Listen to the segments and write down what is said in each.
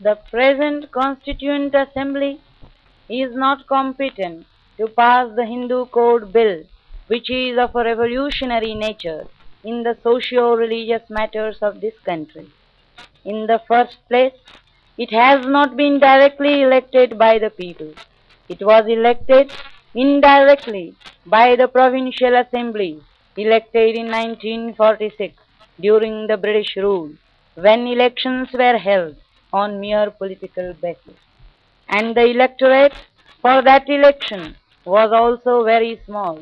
The present Constituent Assembly is not competent to pass the Hindu Code Bill, which is of a revolutionary nature in the socio-religious matters of this country. In the first place, it has not been directly elected by the people. It was elected indirectly by the provincial assemblies elected in 1946 during the British rule when elections were held on mere political basis. And the electorate for that election was also very small,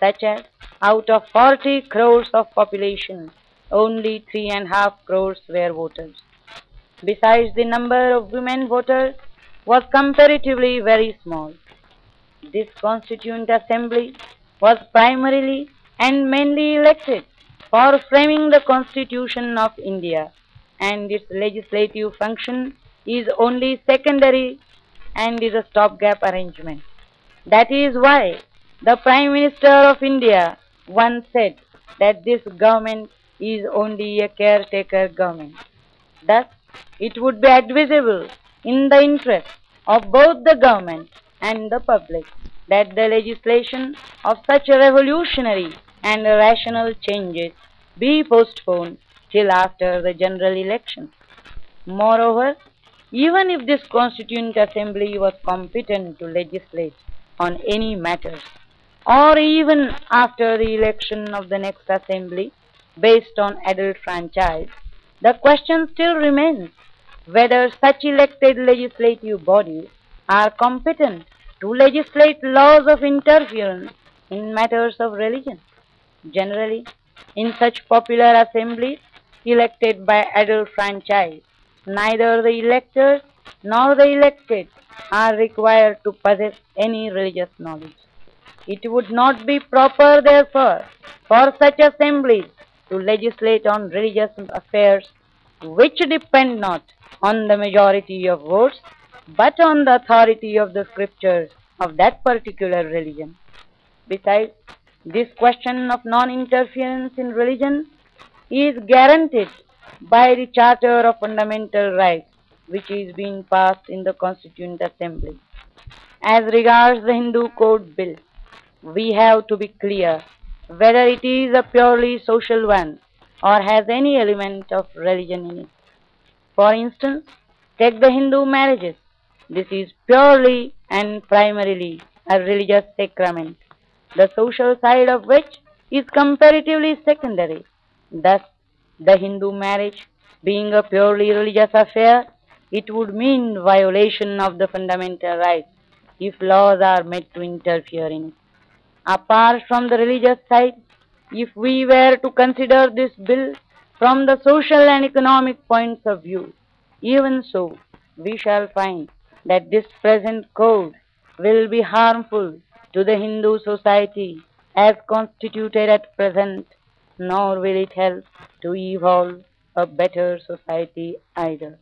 such as out of 40 crores of population, only three and a half crores were voters. Besides, the number of women voters was comparatively very small. This Constituent Assembly was primarily and mainly elected for framing the Constitution of India and its legislative function is only secondary and is a stopgap arrangement. That is why the Prime Minister of India once said that this government is only a caretaker government. Thus, it would be advisable in the interest of both the government and the public that the legislation of such revolutionary and rational changes be postponed till after the general election. Moreover, even if this Constituent Assembly was competent to legislate on any matters, or even after the election of the next Assembly based on adult franchise, the question still remains whether such elected legislative bodies are competent to legislate laws of interference in matters of religion. Generally, in such popular assemblies elected by adult franchise, neither the electors nor the elected are required to possess any religious knowledge. It would not be proper, therefore, for such assemblies to legislate on religious affairs which depend not on the majority of votes but on the authority of the scriptures of that particular religion. Besides, this question of non-interference in religion is guaranteed by the Charter of Fundamental Rights which is being passed in the Constituent Assembly. As regards the Hindu Code Bill, we have to be clear whether it is a purely social one or has any element of religion in it. For instance, take the Hindu marriages. This is purely and primarily a religious sacrament, the social side of which is comparatively secondary. Thus, the Hindu marriage being a purely religious affair, it would mean violation of the fundamental rights if laws are made to interfere in it. Apart from the religious side, if we were to consider this bill from the social and economic points of view, even so, we shall find that this present code will be harmful to the Hindu society as constituted at present, nor will it help to evolve a better society either.